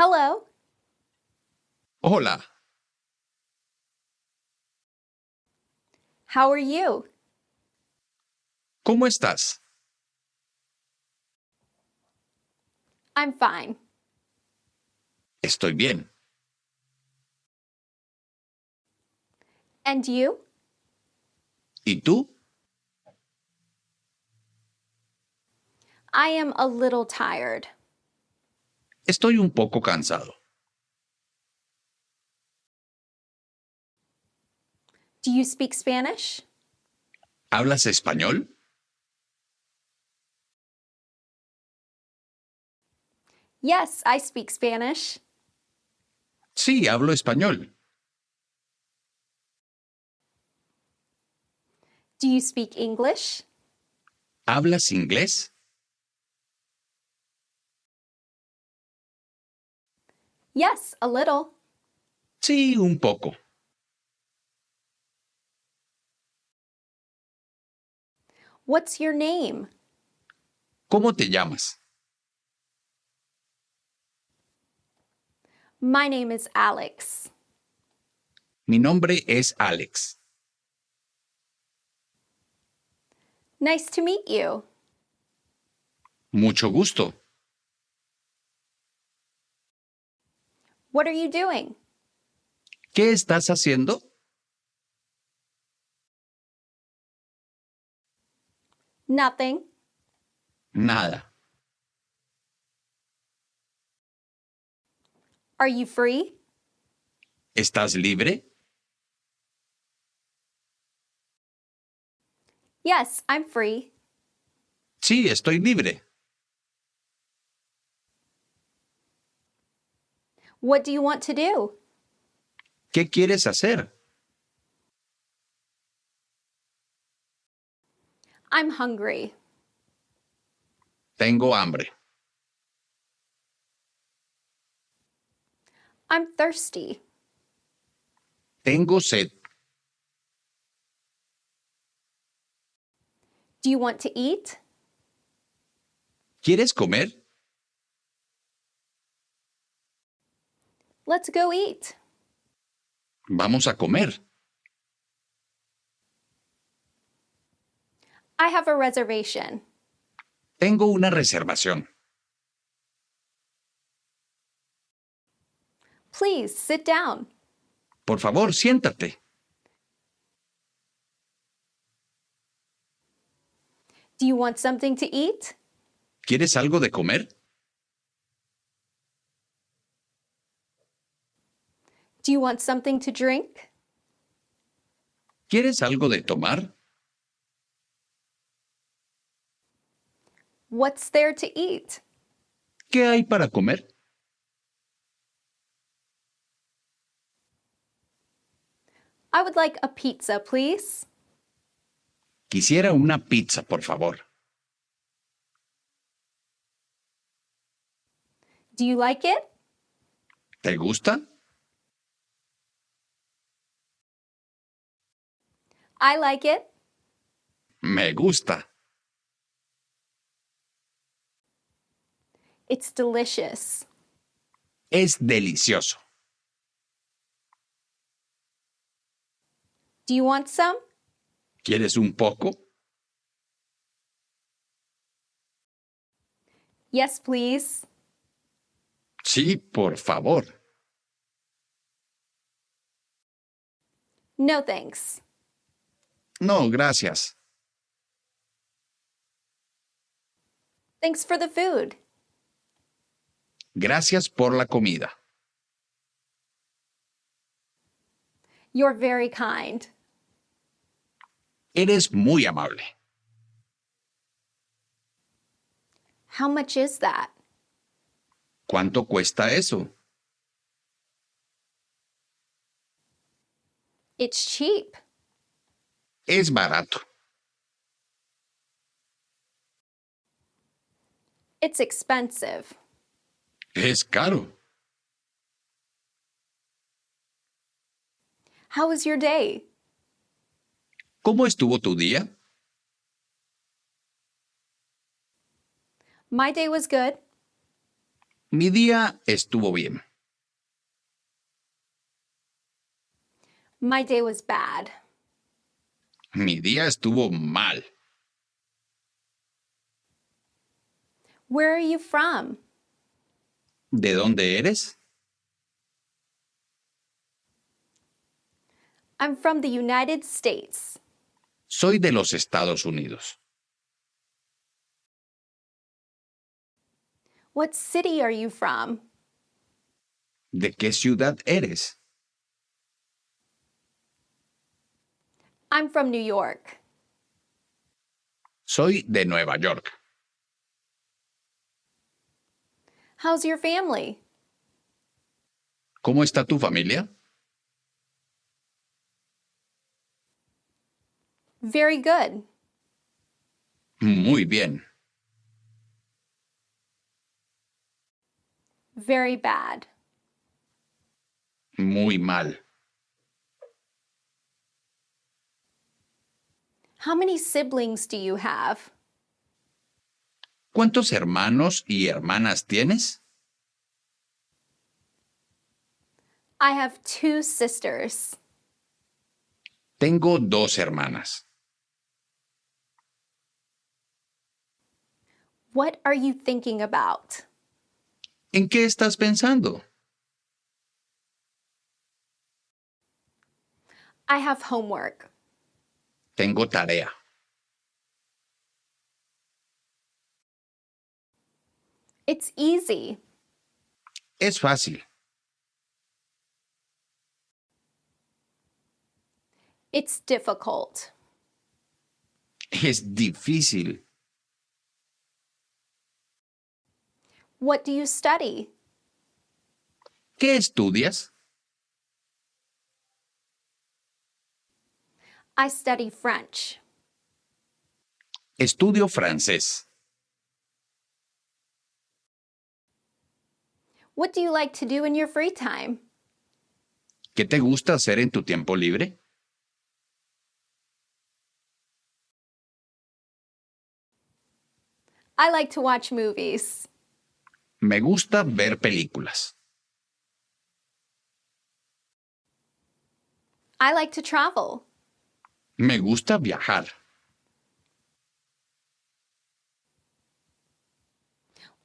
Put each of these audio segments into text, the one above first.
Hello. Hola, How are you? ¿cómo estás? I'm fine. Estoy bien. And you? ¿Y tú? I am a little tired. Estoy un poco cansado. Do you speak Spanish? ¿Hablas español? Yes, I speak Spanish. Sí, hablo español. Do you speak English? ¿Hablas inglés? Yes, a little. Sí, un poco. What's your name? ¿Cómo te llamas? My name is Alex. Mi nombre es Alex. Nice to meet you. Mucho gusto. What are you doing? ¿Qué estás haciendo? Nothing. Nada. Are you free? ¿Estás libre? Yes, I'm free. Sí, estoy libre. What do you want to do? ¿Qué quieres hacer? I'm hungry. Tengo hambre. I'm thirsty. Tengo sed. Do you want to eat? ¿Quieres comer? Let's go eat. Vamos a comer. I have a reservation. Tengo una reservación. Please sit down. Por favor, siéntate. Do you want something to eat? ¿Quieres algo de comer? Do you want something to drink? ¿Quieres algo de tomar? What's there to eat? ¿Qué hay para comer? I would like a pizza, please. Quisiera una pizza, por favor. Do you like it? ¿Te gusta? I like it. Me gusta. It's delicious. Es delicioso. Do you want some? ¿Quieres un poco? Yes, please. Sí, por favor. No thanks. No, gracias. Thanks for the food. Gracias por la comida. You're very kind. Eres muy amable. How much is that? ¿Cuánto cuesta eso? It's cheap. Es barato. It's expensive. Es caro. How was your day? ¿Cómo estuvo tu día? My day was good. Mi día estuvo bien. My day was bad. Mi día estuvo mal. Where are you from? ¿De dónde eres? I'm from the United States. Soy de los Estados Unidos. What city are you from? ¿De qué ciudad eres? I'm from New York. Soy de Nueva York. How's your family? ¿Cómo está tu familia? Very good. Muy bien. Very bad. Muy mal. How many siblings do you have? ¿Cuántos hermanos y hermanas tienes? I have two sisters. Tengo dos hermanas. What are you thinking about? ¿En qué estás pensando? I have homework. Tengo tarea. It's easy. Es fácil. It's difficult. Es difícil. What do you study? ¿Qué estudias? I study French. Estudio francés. What do you like to do in your free time? ¿Qué te gusta hacer en tu tiempo libre? I like to watch movies. Me gusta ver películas. I like to travel. Me gusta viajar.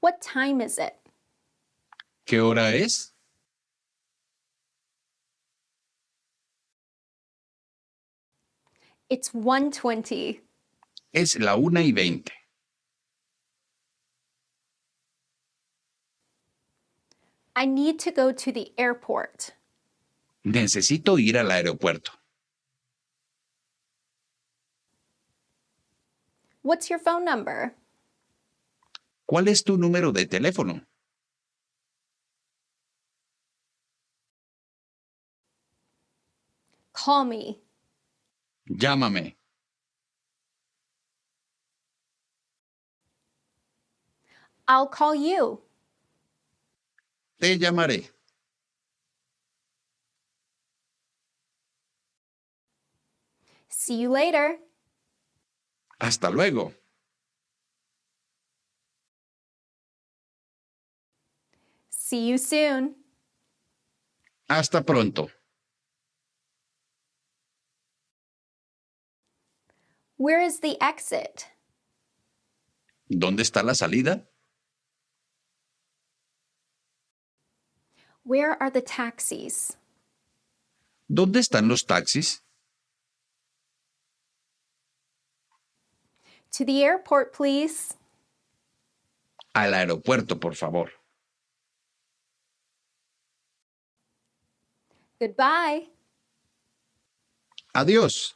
What time is it? ¿Qué hora es? It's 1:20. Es la una y veinte. I need to go to the airport. Necesito ir al aeropuerto. What's your phone number? ¿Cuál es tu número de teléfono? Call me. Llámame. I'll call you. Te llamaré. See you later. Hasta luego. See you soon. Hasta pronto. Where is the exit? ¿Dónde está la salida? Where are the taxis? ¿Dónde están los taxis? To the airport, please. Al aeropuerto, por favor. Goodbye. Adiós.